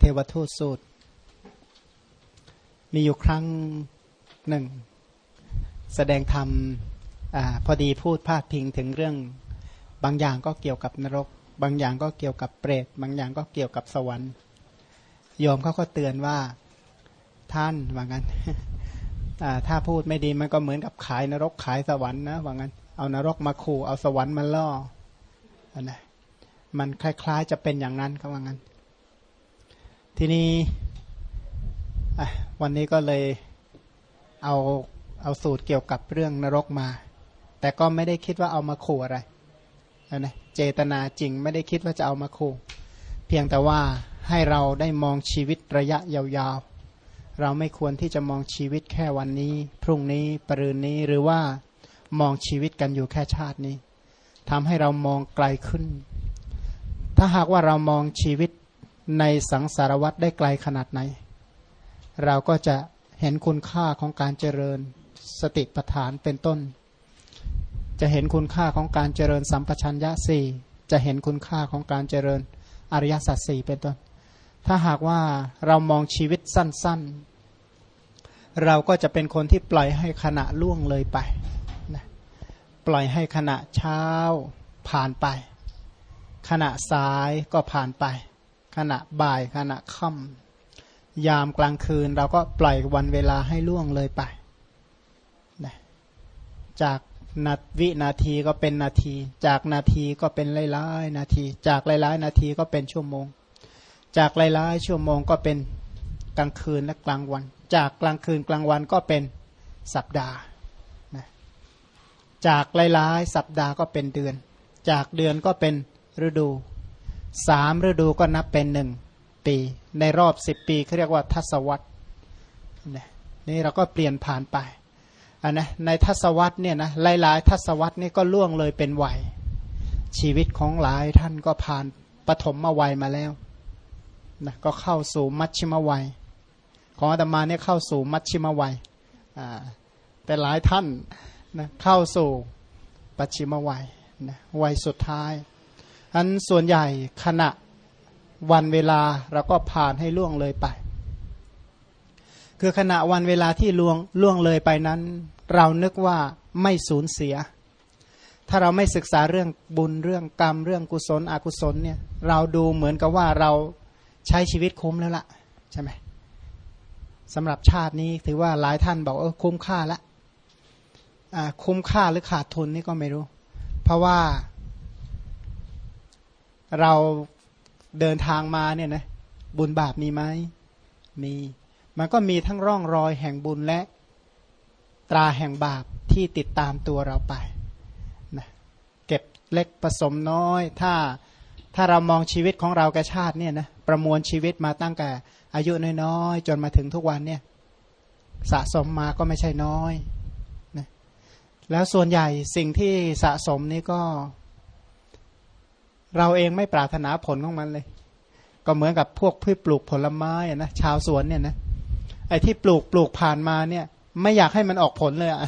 เทวทูตสูตร มีอยู่ครั้งหนึ่ง แสดงธรรมอพอดีพูดพาดพิงถึงเรื่อง บางอย่างก็เกี่ยวกับนรก บางอย่างก็เกี่ยวกับเปรตบางอย่างก็เกี่ยวกับสวรรค์โยมเขาก็เตือนว่าท่านว่างั้นถ้าพูดไม่ดีมันก็เหมือนกับขายนรกขายสวรรค์นะว่างั้นเอานรกมาขู่เอาสวรรค์มาล่อนะมันคล้าย ๆ จะเป็นอย่างนั้นเขาว่างั้น ทีนี้วันนี้ก็เลยเอาเอาสูตรเกี่ยวกับเรื่องนรกมา แต่ก็ไม่ได้คิดว่าเอามาขู่อะไรนะเจตนาจริงไม่ได้คิดว่าจะเอามาขู่เพียงแต่ว่าให้เราได้มองชีวิตระยะยาวๆ เราไม่ควรที่จะมองชีวิตแค่วันนี้ พรุ่งนี้ปรืนนี้หรือว่ามองชีวิตกันอยู่แค่ชาตินี้ทำให้เรามองไกลขึ้น ถ้าหากว่าเรามองชีวิต ในสังสารวัตรได้ไกลขนาดไหน เราก็จะเห็นคุณค่าของการเจริญสติปัฏฐานเป็นต้น จะเห็นคุณค่าของการเจริญสัมปชัญญะสี่จะเห็นคุณค่าของการเจริญอริยสัจสี่เป็นต้น ถ้าหากว่าเรามองชีวิตสั้นๆ เราก็จะเป็นคนที่ปล่อยให้ขณะล่วงเลยไปนะปล่อยให้ขณะเช้าผ่านไป ขณะสายก็ผ่านไป ขณะบ่ายขณะค่ำยามกลางคืน เราก็ปล่อยวันเวลาให้ล่วงเลยไปนะจากนาวินาทีก็เป็นนาที จากนาทีก็เป็นไล่ๆนาที จากไล่ๆนาทีก็เป็นชั่วโมง จากไล่ๆชั่วโมงก็เป็นกลางคืนและกลางวัน จากกลางคืนกลางวันก็เป็นสัปดาห์นะจากไล่ๆสัปดาห์ก็เป็นเดือน จากเดือนก็เป็นฤดู สามฤดูก็นับเป็นหนึ่งปี ในรอบสิบปีเขาเรียกว่าทศวรรษนี่เราก็เปลี่ยนผ่านไปอันนะในทศวรรษเนี่ยนะหลายๆทศวรรษนี่ก็ล่วงเลยเป็นวัย ชีวิตของหลายท่านก็ผ่านปฐมมาวัยมาแล้วนะก็เข้าสู่มัชชิมวัย ของอาตมาเนี่ยเข้าสู่มัชชิมวัยแต่หลายท่านนะเข้าสู่ปัจฉิมวัยนะวัยสุดท้าย อันส่วนใหญ่ขณะวันเวลาเราก็ผ่านให้ล่วงเลยไป คือขณะวันเวลาที่ล่วงล่วงเลยไปนั้น เรานึกว่าไม่สูญเสีย ถ้าเราไม่ศึกษาเรื่องบุญเรื่องกรรม เรื่องกุศลอกุศลเนี่ยเราดูเหมือนกับว่าเราใช้ชีวิตคุ้มแล้วล่ะใช่ไหมสำหรับชาตินี้ถือว่าหลายท่านบอกเออคุ้มค่าละคุ้มค่าหรือขาดทุนนี่ก็ไม่รู้ เพราะว่า เราเดินทางมาเนี่ยนะบุญบาปมีไหมมี มันก็มีทั้งร่องรอยแห่งบุญและตราแห่งบาปที่ติดตามตัวเราไปนะเก็บเล็กผสมน้อย ถ้าถ้าเรามองชีวิตของเราแกชาติเนี่ยนะประมวลชีวิตมาตั้งแต่อายุน้อยๆ จนมาถึงทุกวันเนี่ยสะสมมาก็ไม่ใช่น้อยนะแล้วส่วนใหญ่สิ่งที่สะสมนี้ก็ เราเองไม่ปรารถนาผลของมันเลย ก็เหมือนกับพวกพืชปลูกผลไม้นะชาวสวนเนี่ยนะไอ้ที่ปลูกปลูกผ่านมาเนี่ย ไม่อยากให้มันออกผลเลยอะ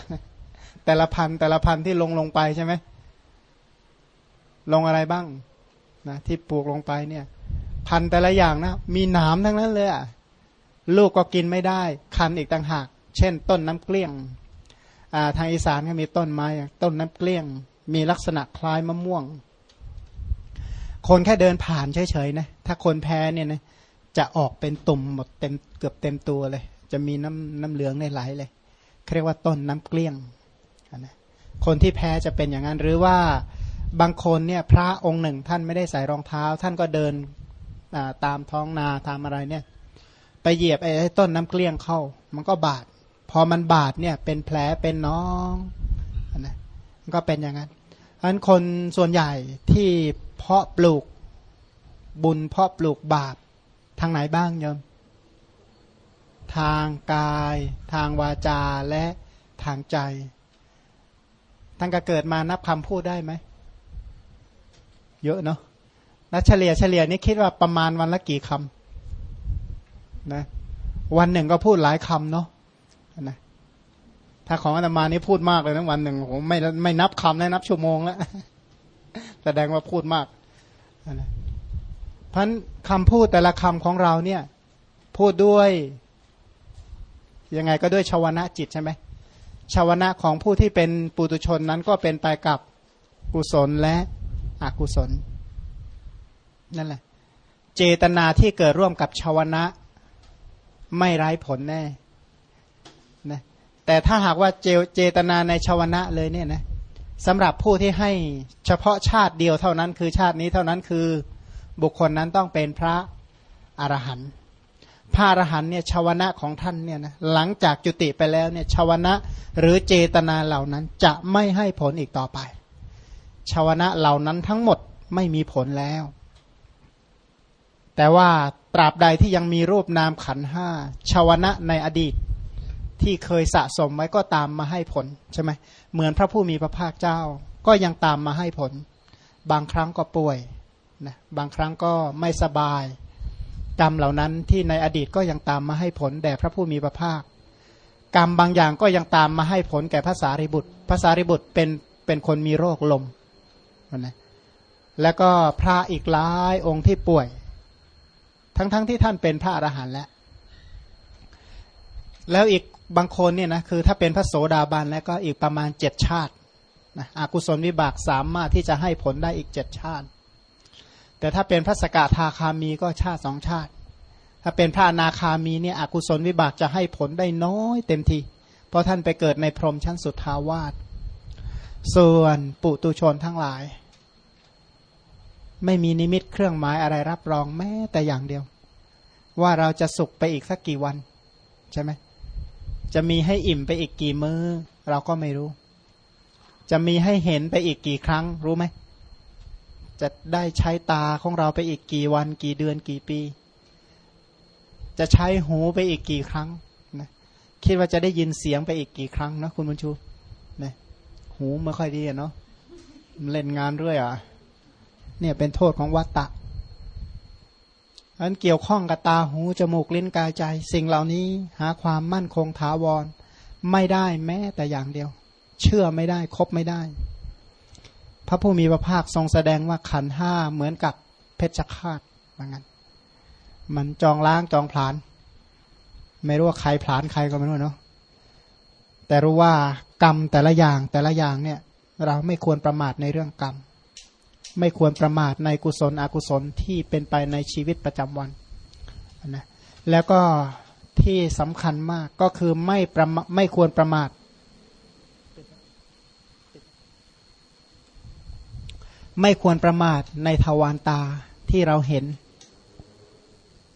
แต่ละพันแต่ละพันที่ลงลงไปใช่ไหมลงอะไรบ้างนะที่ปลูกลงไปเนี่ย พันแต่ละอย่างนะมีหนามทั้งนั้นเลยอะลูกก็กินไม่ได้ คันอีกต่างหาก เช่น ต้นน้ำเกลี้ยงทางอีสานก็มีต้นไม้ต้นน้ำเกลี้ยง มีลักษณะคล้ายมะม่วง คนแค่เดินผ่านเฉยๆนะถ้าคนแพ้เนี่ยนะจะออกเป็นตุ่มหมดเต็มเกือบเต็มตัวเลย จะมีน้ำน้ำเหลืองในไหลเลยเรียกว่าต้นน้ำเกลี้ยงนะคนที่แพ้จะเป็นอย่างนั้นหรือว่าบางคนเนี่ยพระองค์หนึ่งท่านไม่ได้ใส่รองเท้า ท่านก็เดินตามท้องนาทำอะไรเนี่ย ไปเหยียบไอ้ต้นน้ำเกลี้ยงเข้า มันก็บาด พอมันบาดเนี่ยเป็นแผลเป็นน้องนะก็เป็นอย่างนั้นอันคนส่วนใหญ่ที่ เพาะปลูกบุญเพาะปลูกบาป ทางไหนบ้างโยม ทางกาย ทางวาจาและทางใจท่านก็เกิดมานับคำพูดได้ไหม เยอะเนาะนัเฉลี่ยเฉลี่ยนี่คิดว่าประมาณวันละกี่คำนะวันหนึ่งก็พูดหลายคำเนาะนะถ้าของอาตมานี่พูดมากเลยนะวันหนึ่งผมไม่ไม่นับคำนะนับชั่วโมงแล้ว แสดงว่าพูดมากนะเพราะคำพูดแต่ละคำของเราเนี่ย พูดด้วย ยังไงก็ด้วยชาวนะจิตใช่ไหมชาวนะของผู้ที่เป็นปุตุชนนั้นก็เป็นไปกับกุศลและอกุศล นั่นแหละ เจตนาที่เกิดร่วมกับชาวนะไม่ไร้ผลแน่นะแต่ถ้าหากว่าเจเจตนาในชาวนะเลยเนี่ยนะ สำหรับผู้ที่ให้เฉพาะชาติเดียวเท่านั้นคือชาตินี้เท่านั้นคือบุคคลนั้นต้องเป็นพระอรหันต์พระอรหันต์เนี่ยชาวนะของท่านเนี่ยนะหลังจากจุติไปแล้วเนี่ยชาวนะหรือเจตนาเหล่านั้นจะไม่ให้ผลอีกต่อไปชาวนะเหล่านั้นทั้งหมดไม่มีผลแล้ว แต่ว่าตราบใดที่ยังมีรูปนามขันห้าชาวนะในอดีตที่เคยสะสมไว้ก็ตามมาให้ผลใช่ไหม เหมือนพระผู้มีพระภาคเจ้า ก็ยังตามมาให้ผล บางครั้งก็ป่วยนะบางครั้งก็ไม่สบายกรรมเหล่านั้นที่ในอดีตก็ยังตามมาให้ผลแด่พระผู้มีพระภาค กรรมบางอย่างก็ยังตามมาให้ผลแก่ภาษาริบุตรภาษาริบุตรเป็นเป็นคนมีโรคลมนะแล้วก็พระอีกหลายองค์ที่ป่วย ทั้งๆทที่ท่านเป็นพระอรหันต์แล้ว แล้วอีก บางคนเนี่ยนะคือถ้าเป็นพระโสดาบันแล้วก็อีกประมาณเจ็ดชาตินะอากุศลวิบากสามารถที่จะให้ผลได้อีกเจ็ดชาติ แต่ถ้าเป็นพระสกทาคามีก็ชาติสองชาติ ถ้าเป็นพระนาคามีเนี่ยอกุศลวิบากจะให้ผลได้น้อยเต็มที เพราะท่านไปเกิดในพรหมชั้นสุดทาวาสส่วนปุตุชนทั้งหลาย ไม่มีนิมิตเครื่องหมายอะไรรับรองแม้แต่อย่างเดียว ว่าเราจะสุขไปอีกสักกี่วัน ใช่ไหม จะมีให้อิ่มไปอีกกี่มือ้อ เราก็ไม่รู้ จะมีให้เห็นไปอีกกี่ครั้ง รู้ไหม จะได้ใช้ตาของเราไปอีกกี่วัน กี่เดือนกี่ปี จะใช้หูไปอีกกี่ครั้งนะคิดว่าจะได้ยินเสียงไปอีกกี่ครั้งนะคุณบุญชูนะหูไม่ค่อยดีเนาะเล่นงานเรื่อยอะเนี่ยเป็นโทษของวัตตะ อันเกี่ยวข้องกับตาหูจมูกลิ้นกายใจ สิ่งเหล่านี้หาความมั่นคงถาวร ไม่ได้แม้แต่อย่างเดียว เชื่อไม่ได้คบไม่ได้ พระผู้มีพระภาคทรงแสดงว่าขันห้าเหมือนกับเพชฌฆาตเหมือนกันมันจองล้างจองผลาน ไม่รู้ว่าใครผลานใครก็ไม่รู้เนาะแต่รู้ว่ากรรมแต่ละอย่างแต่ละอย่างเนี่ย เราไม่ควรประมาทในเรื่องกรรม ไม่ควรประมาทในกุศลอกุศลที่เป็นไปในชีวิตประจำวันนะแล้วก็ที่สำคัญมากก็คือไม่ประมไม่ควรประมาท ไม่ควรประมาทในทวารตาที่เราเห็น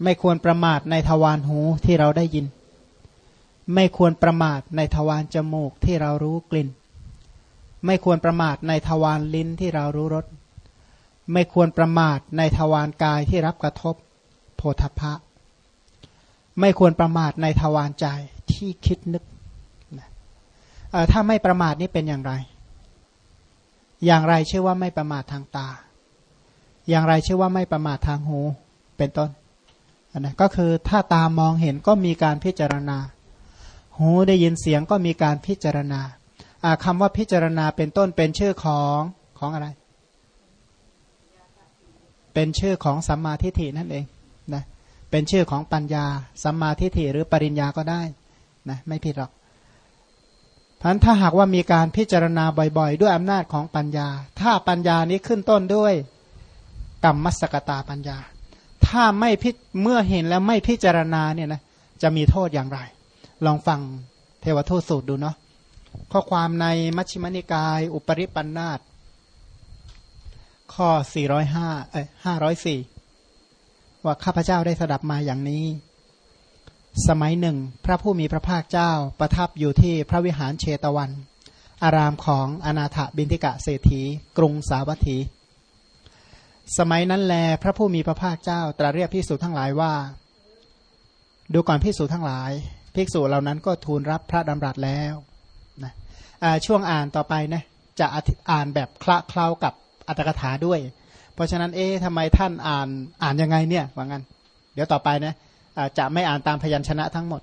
ไม่ควรประมาทในทวารหูที่เราได้ยิน ไม่ควรประมาทในทวารจมูกที่เรารู้กลิ่น ไม่ควรประมาทในทวารลิ้นที่เรารู้รส ไม่ควรประมาทในทวารกายที่รับกระทบโพธพะ ไม่ควรประมาทในทวารใจที่คิดนึกถ้าไม่ประมาทนี่เป็นอย่างไร อย่างไรเชื่อว่าไม่ประมาททางตา อย่างไรเชื่อว่าไม่ประมาททางหู เป็นต้นนะก็คือถ้าตามองเห็นก็มีการพิจารณา หูได้ยินเสียงก็มีการพิจารณาคำว่าพิจารณาเป็นต้นเป็นชื่อของของอะไร เป็นชื่อของสัมมาทิฏฐินั่นเองนะเป็นชื่อของปัญญา สัมมาทิฏฐิหรือปริญญาก็ได้นะไม่ผิดหรอกพันถ้าหากว่ามีการพิจารณาบ่อยๆ ด้วยอำนาจของปัญญา ถ้าปัญญานี้ขึ้นต้นด้วยกรรมมัสกตาปัญญา ถ้าไม่พิเมื่อเห็นแล้วไม่พิจารณาเนี่ยนะจะมีโทษอย่างไร ลองฟังเทวทูตสูตรดูเนาะข้อความในมัชฌิมนิกาย อุปริปันธาต ข้อ 405 เอ้ย504 ว่าข้าพเจ้าได้สดับมาอย่างนี้ สมัยหนึ่ง พระผู้มีพระภาคเจ้าประทับอยู่ที่พระวิหารเชตวัน อารามของอนาถบินทิกะเศรษฐี กรุงสาวัตถี สมัยนั้นแล พระผู้มีพระภาคเจ้าตรัสเรียกภิกษุทั้งหลายว่า ดูก่อนภิกษุทั้งหลาย ภิกษุเหล่านั้นก็ทูลรับพระดำรัสแล้วนะช่วงอ่านต่อไปนะจะอ่านแบบคละเคล้ากับ อัตถกถาด้วย เพราะฉะนั้นเอ๊ะทำไมท่านอ่านอ่านยังไงเนี่ยว่างั้น เดี๋ยวต่อไปนะจะไม่อ่านตามพยัญชนะทั้งหมด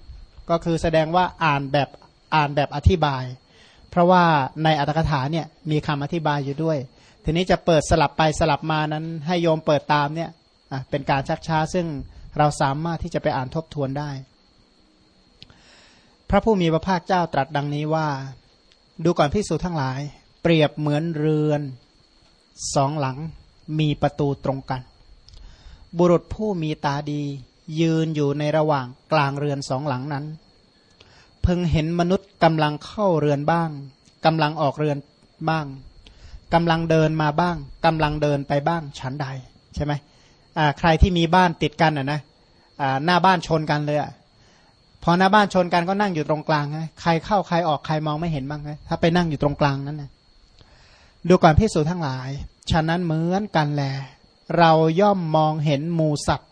ก็คือแสดงว่าอ่านแบบอ่านแบบอธิบาย เพราะว่าในอัตถกถาเนี่ยมีคำอธิบายอยู่ด้วย ทีนี้จะเปิดสลับไปสลับมานั้นให้โยมเปิดตามเนี่ยเป็นการชักช้าซึ่งเราสามารถที่จะไปอ่านทบทวนได้ พระผู้มีพระภาคเจ้าตรัสดังนี้ว่า ดูก่อนพิสูจทั้งหลาย เปรียบเหมือนเรือน สองหลังมีประตูตรงกัน บุรุษผู้มีตาดี ยืนอยู่ในระหว่างกลางเรือนสองหลังนั้น เพิ่งเห็นมนุษย์กำลังเข้าเรือนบ้างกำลังออกเรือนบ้างกำลังเดินมาบ้างกำลังเดินไปบ้างฉันใดใช่ไหมใครที่มีบ้านติดกันอะนะหน้าบ้านชนกันเลยอะพอหน้าบ้านชนกันก็นั่งอยู่ตรงกลางไงใครเข้าใครออกใครมองไม่เห็นบ้างไงถ้าไปนั่งอยู่ตรงกลางนั้นนะ ดูก่อนพิสูจทั้งหลาย ฉะนั้นเหมือนกันแล เราย่อมมองเห็นหมูสัตว์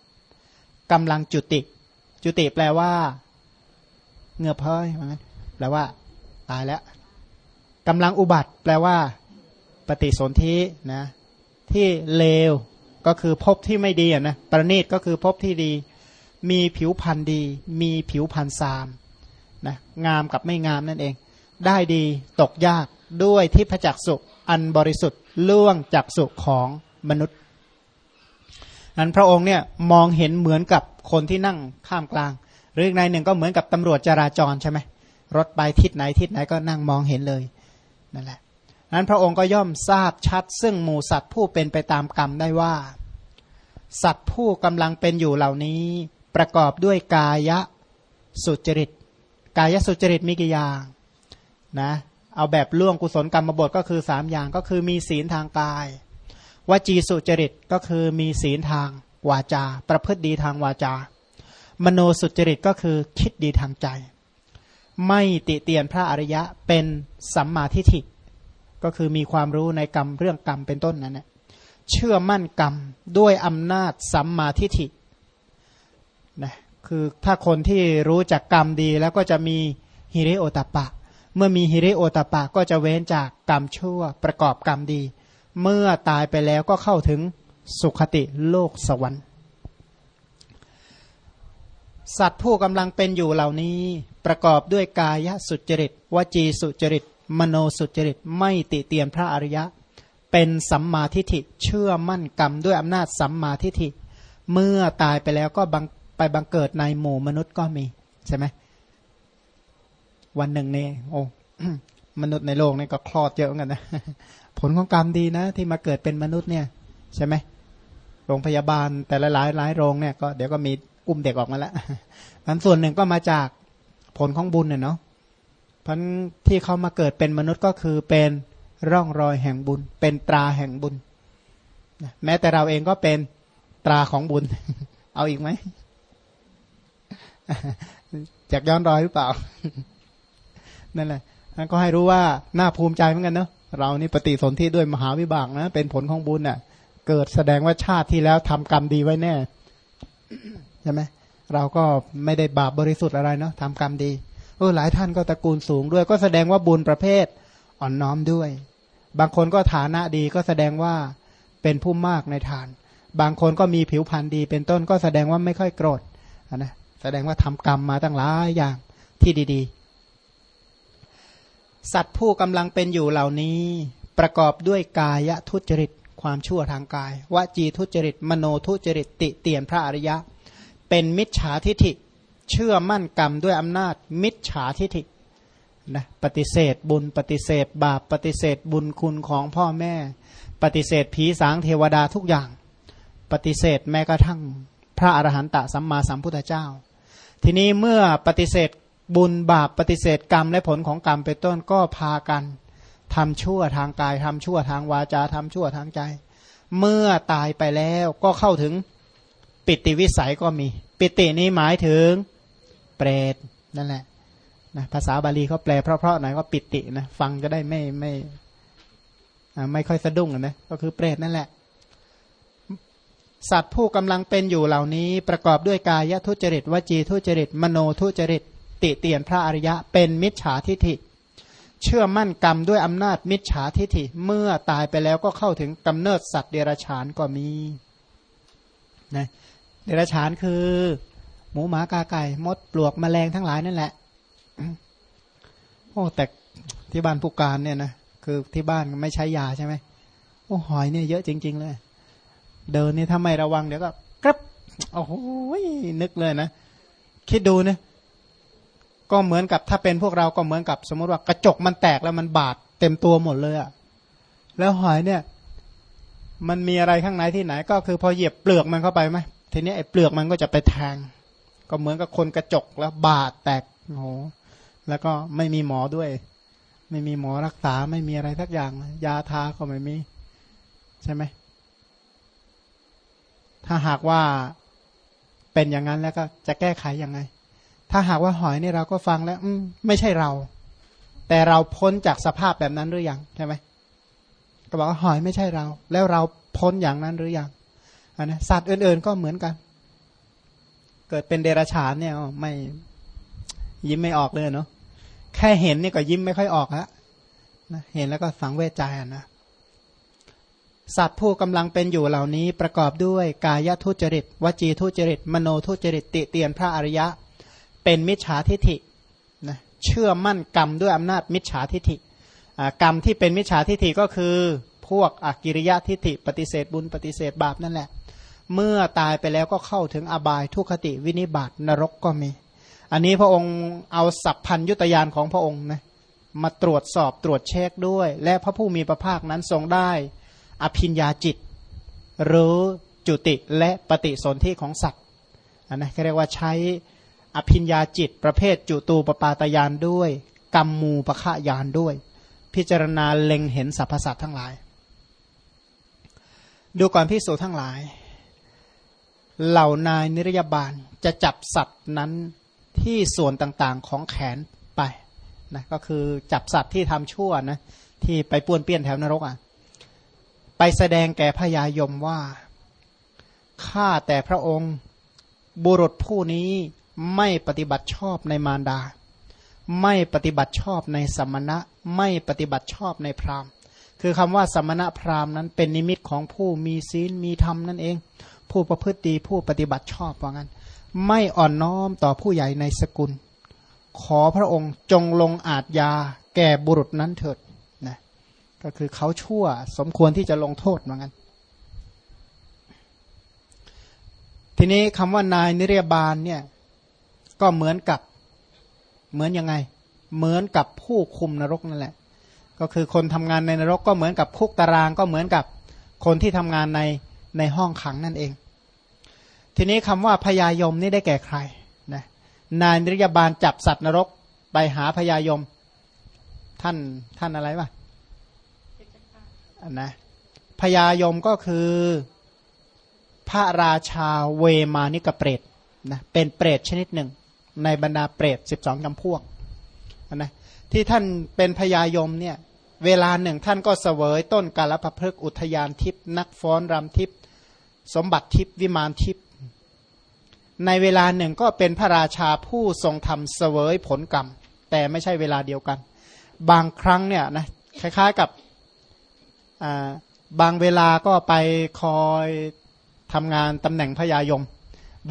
กำลังจุติ จุติแปลว่าเงือบเพ้ยแปลว่า ตายแล้วกำลังอุบัติ แปลว่า ปฏิสนธินะ ที่เลวก็คือพบที่ไม่ดีนะประณีตก็คือพบที่ดี มีผิวพันธ์ดี มีผิวพันธ์ซามนะงามกับไม่งามนั่นเอง ได้ดีตกยากด้วยที่พระจักสุ อันบริสุทธิ์ล่วงจากสุขของมนุษย์นั้นพระองค์เนี่ยมองเห็นเหมือนกับคนที่นั่งข้ามกลาง หรืออีกในหนึ่งก็เหมือนกับตำรวจจราจรใช่ไหมรถไปทิศไหนทิศไหนก็นั่งมองเห็นเลยนั่นแหละนั้นพระองค์ก็ย่อมทราบชัด ซึ่งหมูสัตว์ผู้เป็นไปตามกรรมได้ว่า สัตว์ผู้กำลังเป็นอยู่เหล่านี้ ประกอบด้วยกายสุจริต กายสุจริตมีกี่อย่างนะ เอาแบบล่วงกุศลกรรมบทก็คือสามอย่างก็คือมีศีลทางกายวจีสุจริตก็คือมีศีลทางวาจา ประพฤติดีทางวาจา มโนสุจริตก็คือคิดดีทางใจ ไม่ติเตียนพระอริยะเป็นสัมมาทิฏฐิ ก็คือมีความรู้ในกรรมเรื่องกรรมเป็นต้นนั้นนะเชื่อมั่นกรรมด้วยอำนาจสัมมาทิฏฐินะคือถ้าคนที่รู้จักกรรมดีแล้วก็จะมีฮิริโอตปะ เมื่อมีฮิริโอตปะก็จะเว้นจากกรรมชั่วประกอบกรรมดี เมื่อตายไปแล้วก็เข้าถึงสุขติโลกสวรรค์ สัตว์ผู้กำลังเป็นอยู่เหล่านี้ประกอบด้วยกายสุจริต วจีสุจริต มโนสุจริต ไม่ติเตียนพระอริยะ เป็นสัมมาทิฏฐิเชื่อมั่นกรรมด้วยอำนาจสัมมาทิฏฐิ เมื่อตายไปแล้วก็ไปบังเกิดในหมู่มนุษย์ก็มีใช่ไหม วันหนึ่งเนี่ยโอ้มนุษย์ในโลกนี่ก็คลอดเยอะเหมือนกันนะผลของกรรมดีนะ ที่มาเกิดเป็นมนุษย์เนี่ย ใช่ไหมโรงพยาบาลแต่ละหลายหลายโรงเนี่ยก็เดี๋ยวก็มีอุ้มเด็กออกมาแล้วอันส่วนหนึ่งก็มาจากผลของบุญเนี่ยเนาะพันที่เขามาเกิดเป็นมนุษย์ก็คือเป็นร่องรอยแห่งบุญ เป็นตราแห่งบุญแม้แต่เราเองก็เป็นตราของบุญ เอาอีกไหมจากย้อนรอยหรือเปล่า นั่นแหละนั่นก็ให้รู้ว่าน่าภูมิใจเหมือนกันเนาะเรานี่ปฏิสนธิด้วยมหาวิบากนะ เป็นผลของบุญเน่ะ เกิดแสดงว่าชาติที่แล้วทำกรรมดีไว้แน่ใช่ไหมเราก็ไม่ได้บาปบริสุทธิ์อะไรเนาะทำกรรมดีเออหลายท่านก็ตระกูลสูงด้วย ก็แสดงว่าบุญประเภทอ่อนน้อมด้วย บางคนก็ฐานะดีก็แสดงว่าเป็นผู้มากในฐาน บางคนก็มีผิวพรรณดี เป็นต้นก็แสดงว่าไม่ค่อยโกรธนะแสดงว่าทำกรรมมาตั้งหลายอย่างที่ดี ๆ สัตว์ผู้กำลังเป็นอยู่เหล่านี้ ประกอบด้วยกายทุจริตความชั่วทางกายวจีทุจริต มโนทุจริตติเตียนพระอริยะ เป็นมิจฉาทิฐิ เชื่อมั่นกรรมด้วยอำนาจมิจฉาทิฐินะปฏิเสธบุญปฏิเสธ บาปปฏิเสธบุญคุณของพ่อแม่ ปฏิเสธผีสางเทวดาทุกอย่าง ปฏิเสธแม้กระทั่งพระอรหันตสัมมาสัมพุทธเจ้า ทีนี้เมื่อปฏิเสธ บุญบาปปฏิเสธกรรมและผลของกรรมเป็นต้นก็พากันทำชั่วทางกายทำชั่วทางวาจาทำชั่วทางใจ เมื่อตายไปแล้วก็เข้าถึงปิติวิสัยก็มี ปิตินี้หมายถึงเปรตนั่นแหละนะภาษาบาลีเขาแปลเพราะๆหน่อยก็ปิตินะฟังจะได้ไม่ไม่ไม่ค่อยสะดุ้งนะก็คือเปรตนั่นแหละ สัตว์ผู้กำลังเป็นอยู่เหล่านี้ ประกอบด้วยกายทุจริตวจีทุจริต มโนทุจริต ติเตียนพระอริยะ เป็นมิจฉาทิฐิ เชื่อมั่นกรรมด้วยอำนาจมิจฉาทิฐิเมื่อตายไปแล้วก็เข้าถึงกำเนิดสัตว์เดรัจฉานก็มีนะเดรัจฉานคือ หมูหมากาไก่มดปลวกแมลงทั้งหลายนั่นแหละโอ้แต่ที่บ้านผู้การเนี่ยนะคือที่บ้านไม่ใช้ยาใช่ไหมโอ้หอยเนี่ยเยอะจริง ๆ เลย เดินนี่ถ้าไม่ระวังเดี๋ยวก็โอ้โหนึกเลยนะ คิดดูนะ ก็เหมือนกับถ้าเป็นพวกเราก็เหมือนกับ สมมติว่ากระจกมันแตกแล้วมันบาดเต็มตัวหมดเลยอะแล้วหอยเนี่ย มันมีอะไรข้างในที่ไหน ก็คือพอเหยียบเปลือกมันเข้าไปไหมทีนี้ไอ้เปลือกมันก็จะไปแทงก็เหมือนกับคนกระจกแล้วบาดแตกโอ้โหแล้วก็ไม่มีหมอด้วย ไม่มีหมอรักษาไม่มีอะไรทักอย่าง ยาทาก็ไม่มี ใช่ไหมถ้าหากว่าเป็นอย่างนั้นแล้วก็จะแก้ไขยังไง ถ้าหากว่าหอยนี่เราก็ฟังแล้ว อืไม่ใช่เรา แต่เราพ้นจากสภาพแบบนั้นหรือยังใช่ไหมก็บอกว่าหอยไม่ใช่เรา แล้วเราพ้นอย่างนั้นหรือยังอันนะสัตว์อื่นๆก็เหมือนกัน เกิดเป็นเดรัจฉานเนี่ยไม่ยิ้มไม่ออกเลยเนาะแค่เห็นนี่ก็ยิ้มไม่ค่อยออกฮะนะเห็นแล้วก็สังเวชใจนะสัตว์ผู้กำลังเป็นอยู่เหล่านี้ประกอบด้วยกายทุจริต วจีทุจริต มโนทุจริตติเตียนพระอริยะ เป็นมิจฉาทิฐินะเชื่อมั่นกรรมด้วยอำนาจมิจฉาทิฐิกรรมที่เป็นมิจฉาทิฐิก็คือพวกอกิริยะทิฐิ ปฏิเสธบุญปฏิเสธบาปนั่นแหละ เมื่อตายไปแล้วก็เข้าถึงอบายทุคติวินิบาตนรกก็มี อันนี้พระองค์เอาสัพพัญยุตยานของพระองค์นะมาตรวจสอบตรวจเช็คด้วย และพระผู้มีพระภาคนั้นทรงได้ อภิญญาจิตหรือจุติและปฏิสนธิของสัตว์อันนะเรียกว่าใช้ อภิญญาจิตประเภทจุตูปปาตยานด้วย กรรมมูปะฆายานด้วย พิจารณาเล็งเห็นสรรพสัตว์ทั้งหลาย ดูก่อนพิสูจทั้งหลาย เหล่านายนิรยาบาลจะจับสัตว์นั้นที่ส่วนต่างๆของแขนไปนะก็คือจับสัตว์ที่ทำชั่วนะที่ไปป้วนเปี้ยนแถวนรกอะไปแสดงแก่พญายมว่าข้าแต่พระองค์บุรุษผู้นี้ ไม่ปฏิบัติชอบในมารดา ไม่ปฏิบัติชอบในสมณะ ไม่ปฏิบัติชอบในพราหมณ์ คือคำว่าสมณะพราหมณ์นั้นเป็นนิมิตของผู้มีศีลมีธรรมนั่นเอง ผู้ประพฤติดีผู้ปฏิบัติชอบว่างั้น ไม่อ่อนน้อมต่อผู้ใหญ่ในสกุล ขอพระองค์จงลงอาทยาแก่บุรุษนั้นเถิดนะก็คือเขาชั่วสมควรที่จะลงโทษเหมือนกันทีนี้คำว่านายนิเรยบาลเนี่ย ก็เหมือนกับเหมือนยังไง เหมือนกับผู้คุมนรกนั่นแหละ ก็คือคนทำงานในนรกก็เหมือนกับคุกตารางก็เหมือนกับคนที่ทำงานในในห้องขังนั่นเอง ทีนี้คำว่าพยายมนี่ได้แก่ใครนะนายนิรยาบาลจับสัตว์นรกไปหาพยายม ท่านท่านอะไรวะนนะพญายมก็คือพระราชาเวมานิกเปรตนะเป็นเปรตชนิดหนึ่ง ในบรรดาเปรตสิบสองจำพวกนะที่ท่านเป็นพญายมเนี่ยเวลาหนึ่งท่านก็เสวยต้นกาลพะพฤกอุทยานทิพนักฟ้อนรำทิพสมบัติทิพวิมานทิพในเวลาหนึ่งก็เป็นพระราชาผู้ทรงทำเสวยผลกรรม แต่ไม่ใช่เวลาเดียวกัน บางครั้งเนี่ยนะคล้ายๆกับบางเวลาก็ไปคอยทำงานตำแหน่งพยายม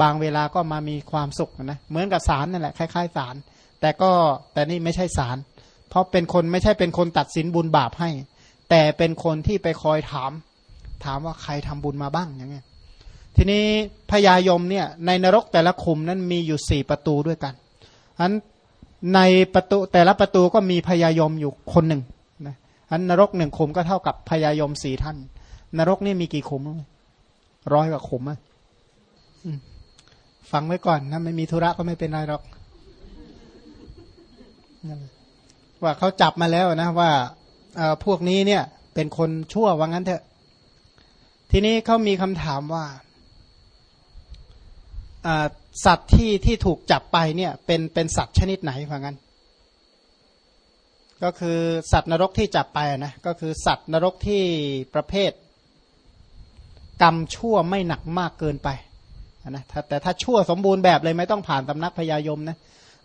บางเวลาก็มามีความสุขนะเหมือนกับศาลนั่นแหละคล้ายๆศาลแต่ก็แต่นี่ไม่ใช่ศาลเพราะเป็นคนไม่ใช่เป็นคนตัดสินบุญบาปให้ แต่เป็นคนที่ไปคอยถาม ถามว่าใครทำบุญมาบ้างอย่างเงี้ยทีนี้พยายมเนี่ยในนรกแต่ละคุมนั้นมีอยู่สี่ประตูด้วยกันอันในประตูแต่ละประตูก็มีพยายมอยู่คนหนึ่งนะอันนรกหนึ่งขุมก็เท่ากับพญายมสี่ท่าน นรกนี่มีกี่ขุมร้อยกว่าขุมอะ ฟังไว้ก่อนถ้าไม่มีธุระก็ไม่เป็นไรหรอก ว่าเขาจับมาแล้วนะว่าพวกนี้เนี่ย เป็นคนชั่วว่างั้นเถอะ ทีนี้เขามีคำถามว่าสัตว์ที่ที่ถูกจับไปเนี่ยเป็นเป็นสัตว์ชนิดไหนว่างั้น ก็คือสัตว์นรกที่จับไปนะก็คือสัตว์นรกที่ประเภท กรรมชั่วไม่หนักมากเกินไป นะแต่ถ้าชั่วสมบูรณ์แบบเลยไม่ต้องผ่านตำนักพยายมนะ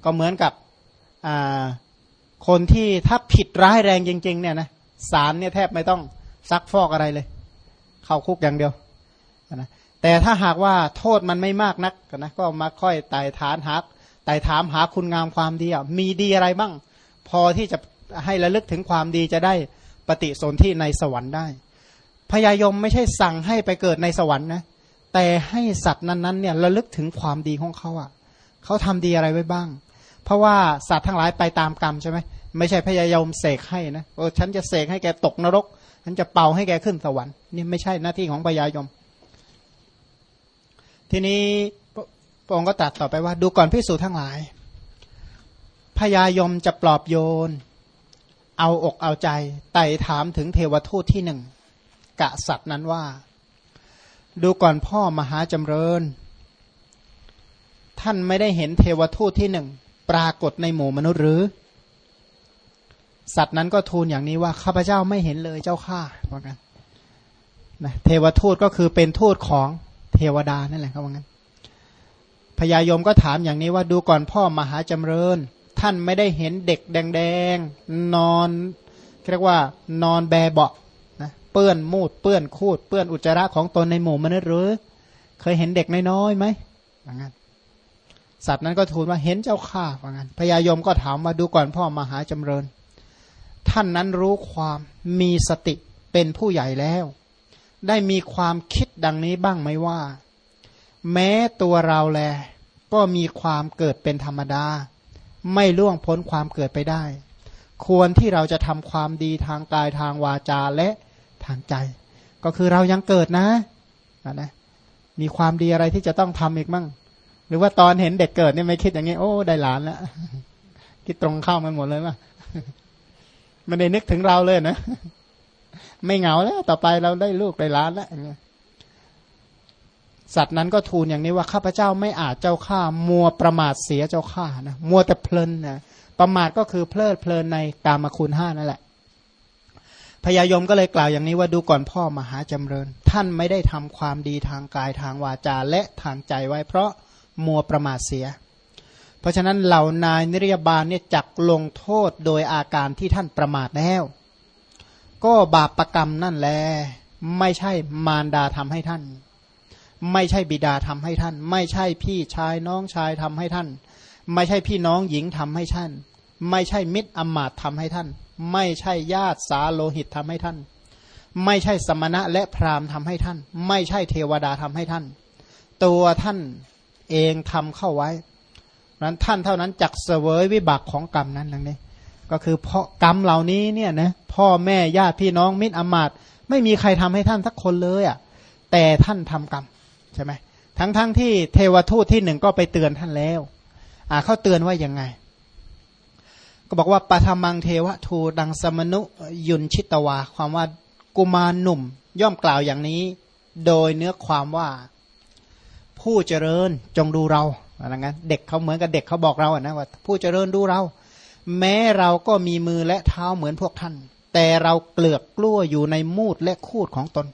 ก็เหมือนกับคนที่ถ้าผิดร้ายแรงจริง ๆ เนี่ยนะสารเนี่ยแทบไม่ต้องซักฟอกอะไรเลย เข้าคุกอย่างเดียวนะแต่ถ้าหากว่าโทษมันไม่มากนักนะก็มาค่อยไต่ฐานหาไต่ถามหาคุณงามความดีอะมีดีอะไรบ้าง พอที่จะให้ระลึกถึงความดีจะได้ปฏิสนธิในสวรรค์ได้พญายมไม่ใช่สั่งให้ไปเกิดในสวรรค์นะ แต่ให้สัตว์นั้นๆเนี่ยระลึกถึงความดีของเขาอะเขาทำดีอะไรไว้บ้าง เพราะว่าสัตว์ทั้งหลายไปตามกรรมใช่ไหมไม่ใช่พยายามเสกให้นะโอ้ฉันจะเสกให้แกตกนรกฉันจะเป่าให้แกขึ้นสวรรค์นี่ไม่ใช่หน้าที่ของพยายม ทีนี้พระองค์ก็ตรัสต่อไปว่า ดูก่อนพิสูจน์ทั้งหลายพยายมจะปลอบโยน เอาอกเอาใจไต่ถามถึงเทวทูตที่หนึ่งกะสัตว์นั้นว่า ดูก่อนพ่อมหาจำเริญ ท่านไม่ได้เห็นเทวทูตที่หนึ่งปรากฏในหมู่มนุษย์หรือ สัตว์นั้นก็ทูลอย่างนี้ว่าข้าพเจ้าไม่เห็นเลยเจ้าข้าว่ากันนะเทวทูตก็คือเป็นทูตของเทวดานั่นแหละเขาว่างั้นพญายมก็ถามอย่างนี้ว่าดูก่อนพ่อมหาจำเริญ ท่านไม่ได้เห็นเด็กแดงๆนอนเรียกว่านอนแบเบาะ เปื้อนมูดเปื้อนคูดเปื้อนอุจจาระของตนในหมู่มนุษย์หรือ เคยเห็นเด็กน้อยๆไหมว่างั้นสัตว์นั้นก็ทูลว่าเห็นเจ้าข้าว่างั้นพญายมก็ถามว่าดูก่อนพ่อมหาจำเริญ ท่านนั้นรู้ความมีสติเป็นผู้ใหญ่แล้ว ได้มีความคิดดังนี้บ้างไหมว่า แม้ตัวเราแล ก็มีความเกิดเป็นธรรมดา ไม่ล่วงพ้นความเกิดไปได้ ควรที่เราจะทำความดีทางกายทางวาจาและ ทางใจ ก็คือเรายังเกิดนะนะมีความดีอะไรที่จะต้องทำอีกมั่ง หรือว่าตอนเห็นเด็กเกิดเนี่ยไม่คิดอย่างนี้โอ้ได้หลานแล้วคิดตรงเข้ามกันหมดเลยว่ะมันได้นึกถึงเราเลยนะไม่เหงาแล้ว ต่อไปเราได้ลูกได้หลานแล้วสัตว์นั้นก็ทูลอย่างนี้ว่าข้าพเจ้าไม่อาจเจ้าข้ามัวประมาทเสียเจ้าข้านะมัวแต่เพลินนะประมาทก็คือเพลิดเพลินในกามคุณห้านั่นแหละ พญายมก็เลยกล่าวอย่างนี้ว่าดูก่อนพ่อมหาจำเริญ ท่านไม่ได้ทำความดีทางกายทางวาจาและทางใจไว้ เพราะมัวประมาทเสีย เพราะฉะนั้นเหล่านายนิรยาบาลเนี่ยจักลงโทษโดยอาการที่ท่านประมาทแล้ว ก็บาปประกรรมนั่นแหละไม่ใช่มารดาทำให้ท่าน ไม่ใช่บิดาทำให้ท่าน ไม่ใช่พี่ชายน้องชายทำให้ท่าน ไม่ใช่พี่น้องหญิงทำให้ท่าน ไม่ใช่มิตรอมาตทำให้ท่าน ไม่ใช่ญาติสาโลหิตทำให้ท่าน ไม่ใช่สมณะและพราหมณ์ทำให้ท่าน ไม่ใช่เทวดาทำให้ท่าน ตัวท่านเองทำเข้าไว้นั้นท่านเท่านั้นจักเสวยวิบากของกรรมนั้นนังนี้ ก็คือเพราะกรรมเหล่านี้เนี่ยนะพ่อแม่ญาติพี่น้องมิตรอมาตไม่มีใครทำให้ท่านสักคนเลยอะ่ะแต่ท่านทำกรรมใช่ไหมทั้งๆทที่เทวทูตที่หนึ่งก็ไปเตือนท่านแล้ว อ่าเขาเตือนว่ายังไง ก็บอกว่าปฐมังเทวทูดังสมนุยุนชิตวา ความว่ากุมารหนุ่ม ย่อมกล่าวอย่างนี้ โดยเนื้อความว่าผู้เจริญจงดูเราอะไรเงั้นเด็กเขาเหมือนกับเด็กเขาบอกเราอะนะว่า ผู้เจริญดูเรา แม้เราก็มีมือและเท้าเหมือนพวกท่าน แต่เราเกลือกกลั้วอยู่ในมูดและคูดของตน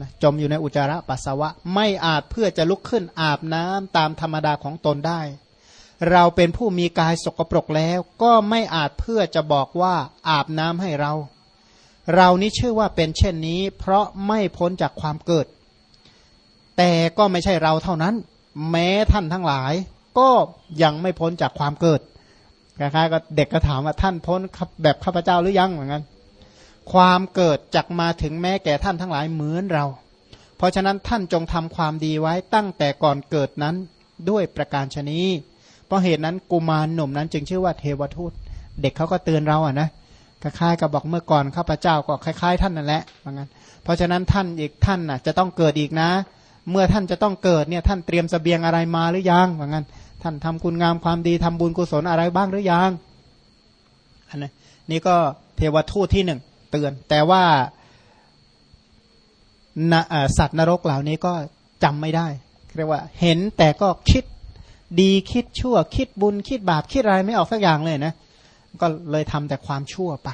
นะจมอยู่ในอุจจาระปัสสาวะ ไม่อาจเพื่อจะลุกขึ้นอาบน้ำตามธรรมดาของตนได้ เราเป็นผู้มีกายสกปรกแล้วก็ไม่อาจเพื่อจะบอกว่าอาบน้ำให้เรา เรานี้ชื่อว่าเป็นเช่นนี้ เพราะไม่พ้นจากความเกิด แต่ก็ไม่ใช่เราเท่านั้น แม้ท่านทั้งหลาย ก็ยังไม่พ้นจากความเกิดคล้ายๆก็เด็กก็ถามว่าท่านพ้นแบบข้าพเจ้าหรือยังเหมือนกันความเกิดจักมาถึงแม้แก่ท่านทั้งหลายเหมือนเรา เพราะฉะนั้นท่านจงทำความดีไว้ตั้งแต่ก่อนเกิดนั้นด้วยประการชนีเพ ราะเหตุนั้นกุมารหนุ่มนั้นจึงชื่อว่าเทวทูต เด็กเขาก็เตือนเราอะนะคล้ายๆกับบอกเมื่อก่อนข้าพเจ้าก็คล้ายๆ ท่านนั่นแหละเหมือนกันเพราะฉะนั้นท่านอีกท่านน่ะจะต้องเกิดอีกนะ เมื่อท่านจะต้องเกิดเนี่ยท่านเตรียมสเสบียงอะไรมาหรือยังเหมือนกันท่านทำคุณงามความดีทำบุญกุศลอะไรบ้างหรือยังอันนี้นี่ก็เทวทูตที่หนึ่งเตือน แต่ว่าสัตว์นรกเหล่านี้ก็จำไม่ได้เรียกว่าเห็นแต่ก็คิด ดีคิดชั่ว คิดบุญคิดบาปคิดอะไรไม่ออกสักอย่างเลยนะ ก็เลยทำแต่ความชั่วไป